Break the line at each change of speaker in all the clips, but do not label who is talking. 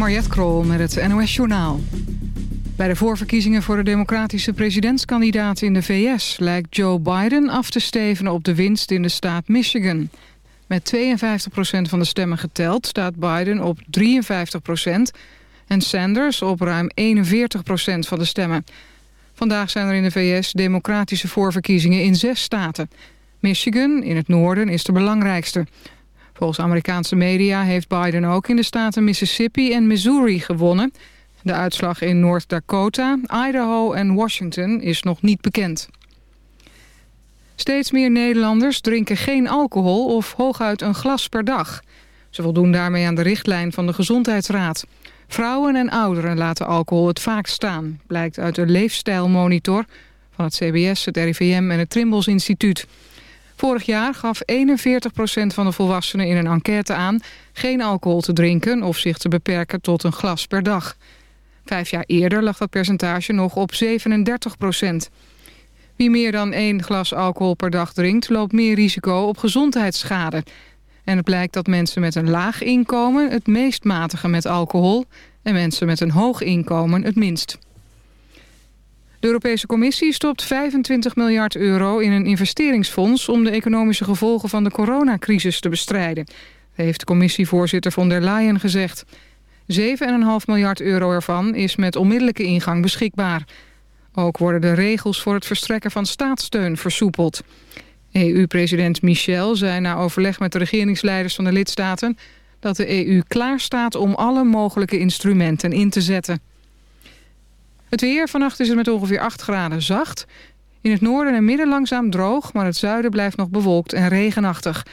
Mariette Krol met het NOS Journaal. Bij de voorverkiezingen voor de democratische presidentskandidaat in de VS... lijkt Joe Biden af te stevenen op de winst in de staat Michigan. Met 52% van de stemmen geteld staat Biden op 53% en Sanders op ruim 41% van de stemmen. Vandaag zijn er in de VS democratische voorverkiezingen in zes staten. Michigan, in het noorden, is de belangrijkste... Volgens Amerikaanse media heeft Biden ook in de staten Mississippi en Missouri gewonnen. De uitslag in North Dakota, Idaho en Washington is nog niet bekend. Steeds meer Nederlanders drinken geen alcohol of hooguit een glas per dag. Ze voldoen daarmee aan de richtlijn van de Gezondheidsraad. Vrouwen en ouderen laten alcohol het vaakst staan... blijkt uit de leefstijlmonitor van het CBS, het RIVM en het Trimbos Instituut. Vorig jaar gaf 41% van de volwassenen in een enquête aan... geen alcohol te drinken of zich te beperken tot een glas per dag. Vijf jaar eerder lag dat percentage nog op 37% Wie meer dan één glas alcohol per dag drinkt... loopt meer risico op gezondheidsschade. En het blijkt dat mensen met een laag inkomen... het meest matigen met alcohol... en mensen met een hoog inkomen het minst. De Europese Commissie stopt 25 miljard euro in een investeringsfonds... om de economische gevolgen van de coronacrisis te bestrijden. Dat heeft commissievoorzitter von der Leyen gezegd. 7,5 miljard euro ervan is met onmiddellijke ingang beschikbaar. Ook worden de regels voor het verstrekken van staatssteun versoepeld. EU-president Michel zei na overleg met de regeringsleiders van de lidstaten... dat de EU klaar staat om alle mogelijke instrumenten in te zetten. Het weer, vannacht is het met ongeveer 8 graden zacht. In het noorden en midden langzaam droog, maar het zuiden blijft nog bewolkt en regenachtig.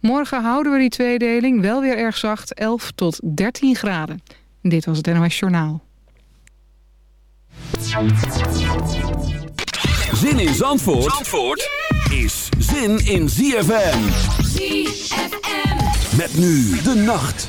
Morgen houden we die tweedeling wel weer erg zacht, 11 tot 13 graden. Dit was het NOS Journaal.
Zin in Zandvoort, Zandvoort is zin in ZFM. ZFM. Met nu de nacht.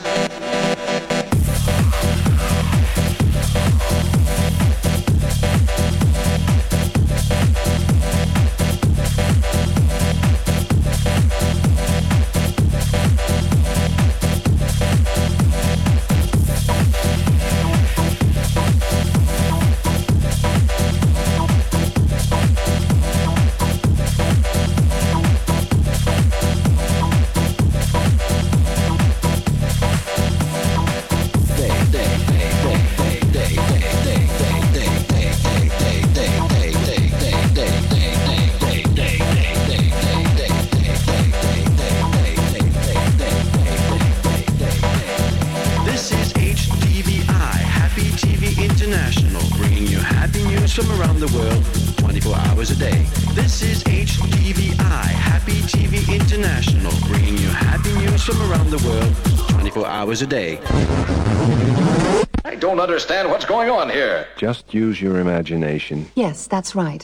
hours a day. This is HTVI, Happy TV International, bringing you happy news from around the world 24 hours a day.
I don't understand what's going on here.
Just use your imagination.
Yes, that's right.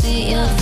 see your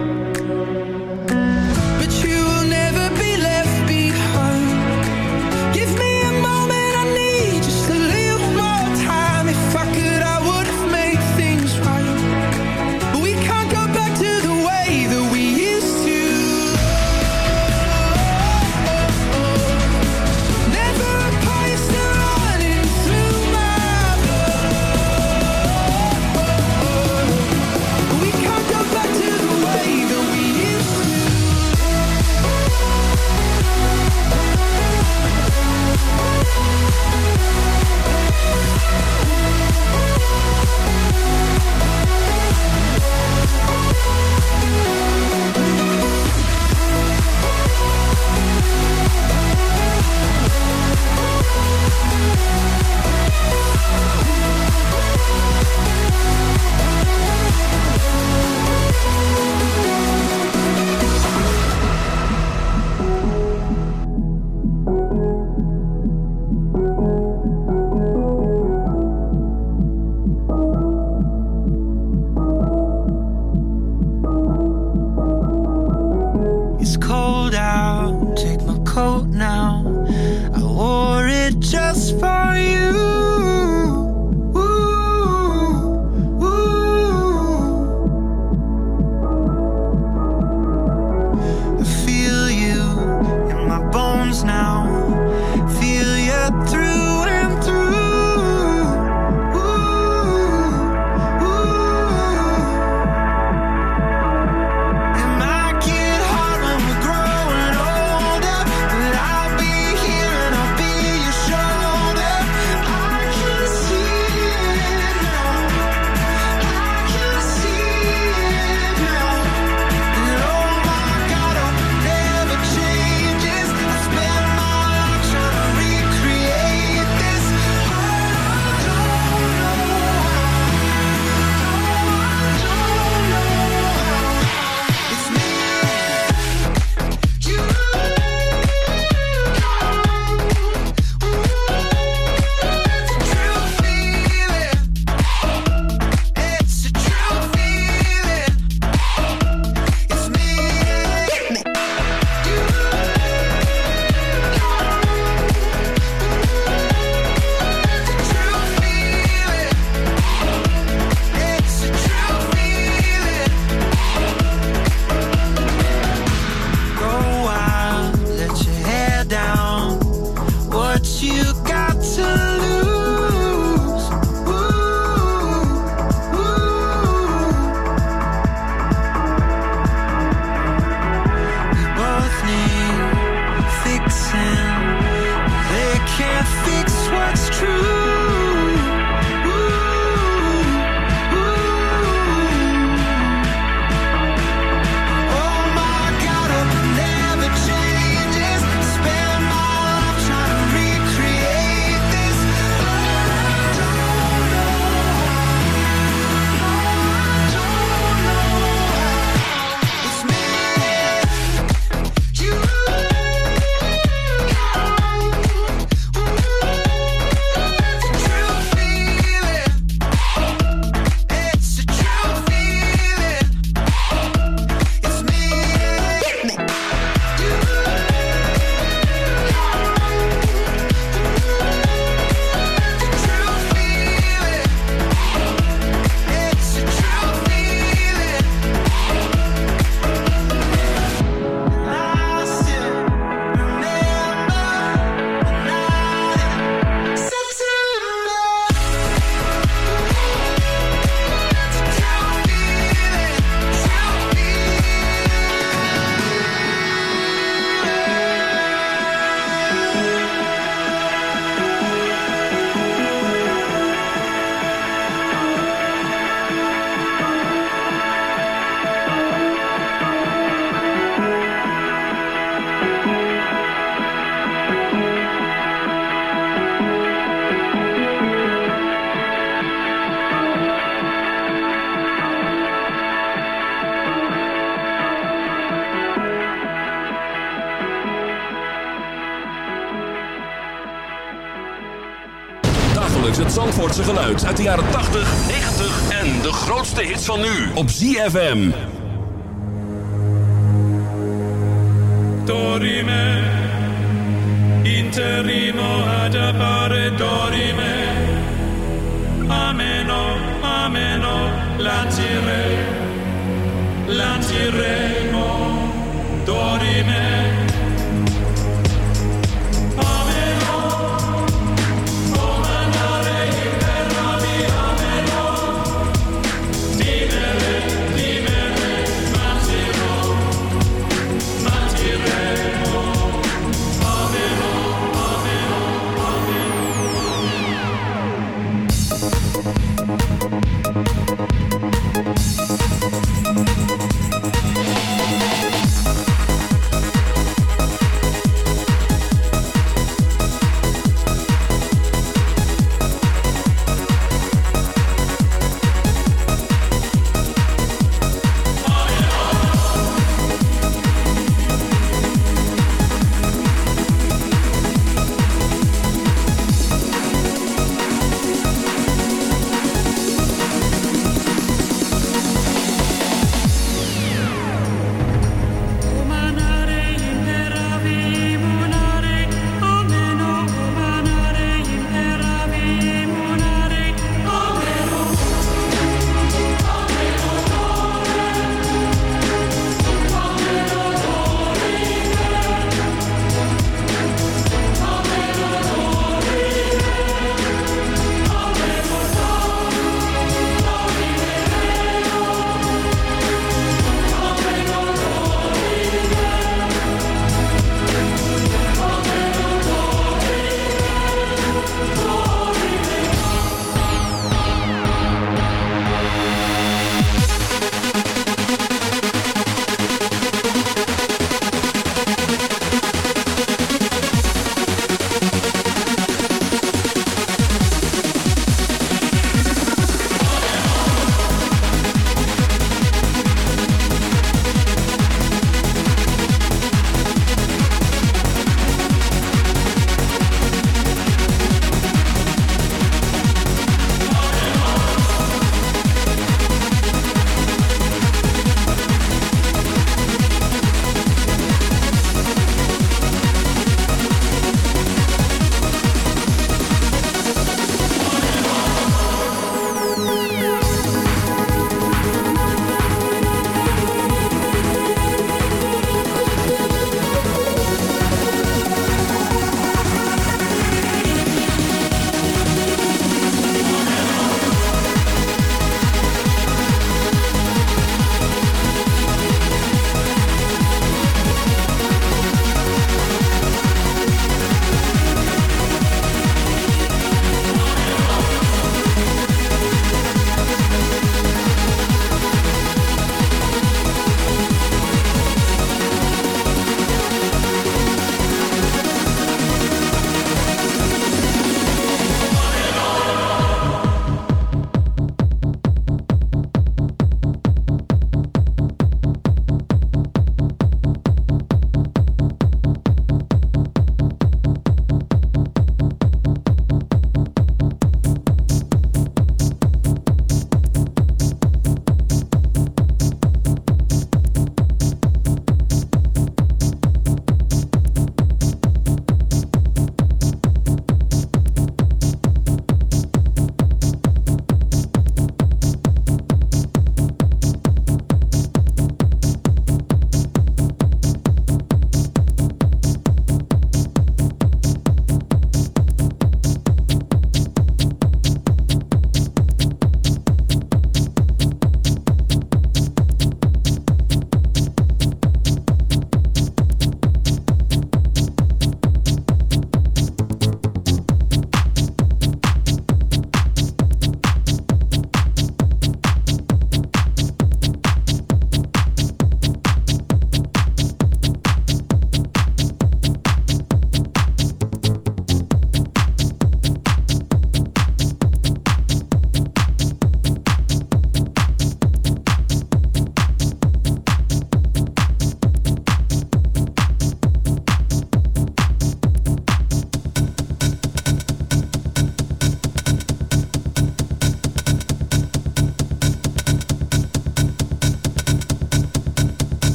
ZFM.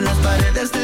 Las paredes de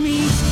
me.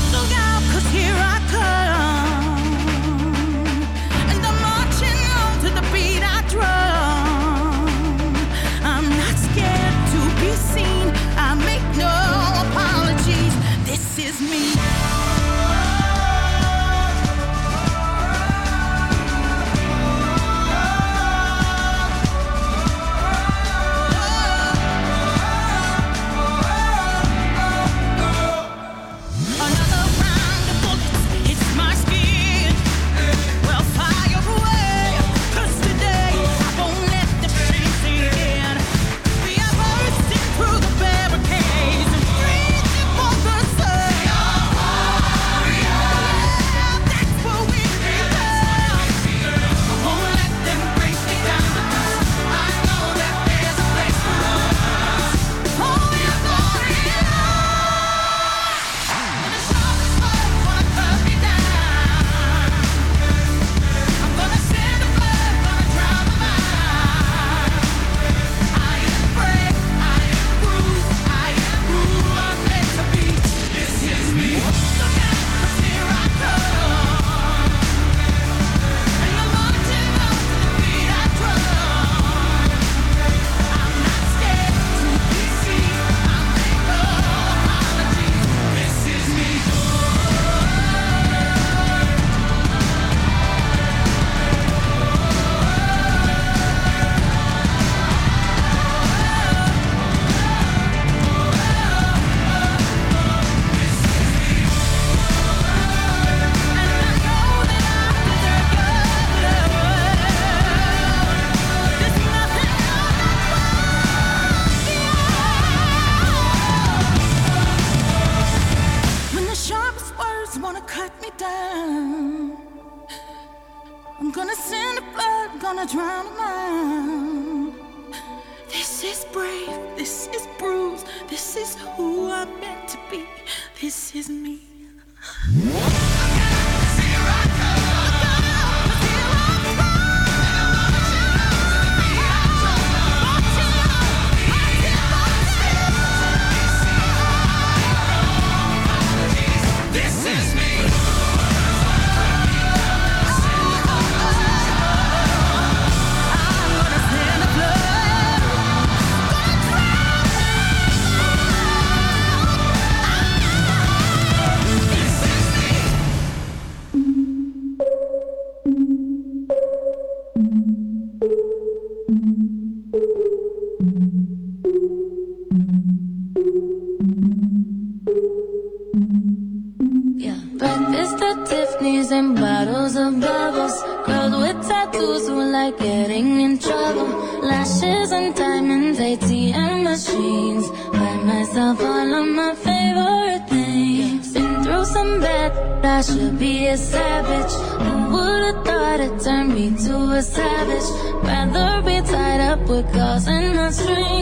Lost in my street.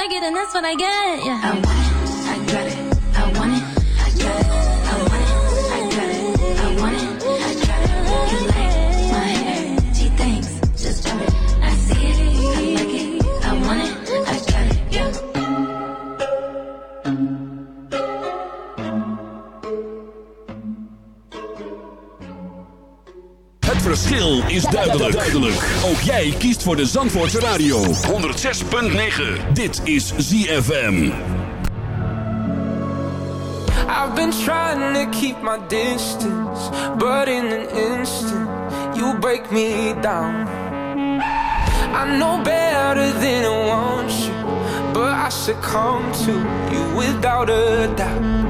I get and that's what I get. Yeah.
is duidelijk. duidelijk. Ook jij kiest voor de Zandvoortse Radio. 106.9. Dit is ZFM.
I've been trying to keep my distance. But in an instant, you break me down. I know better than I want you. But I succumb to you without a doubt.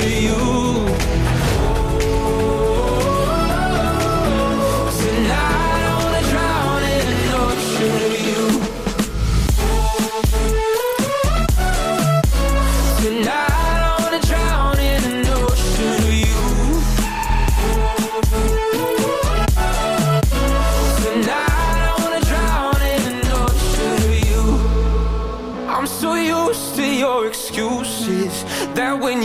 to you.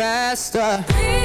faster.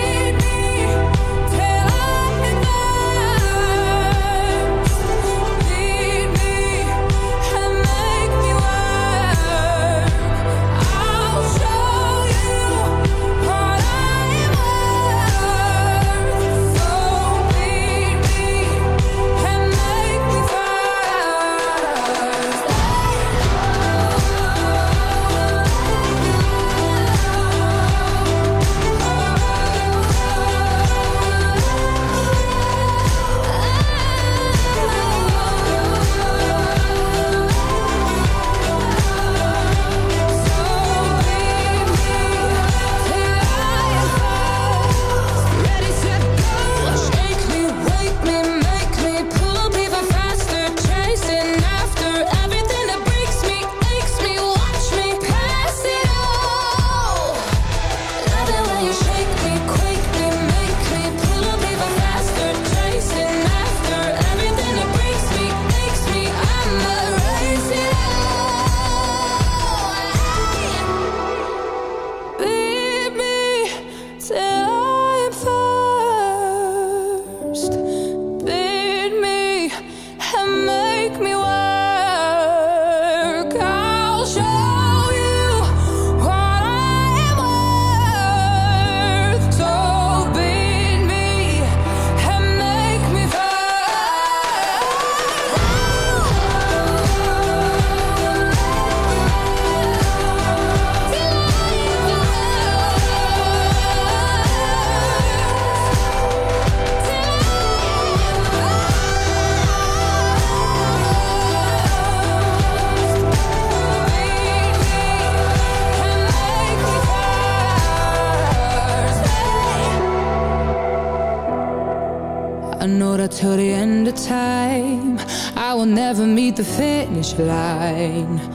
The finish line,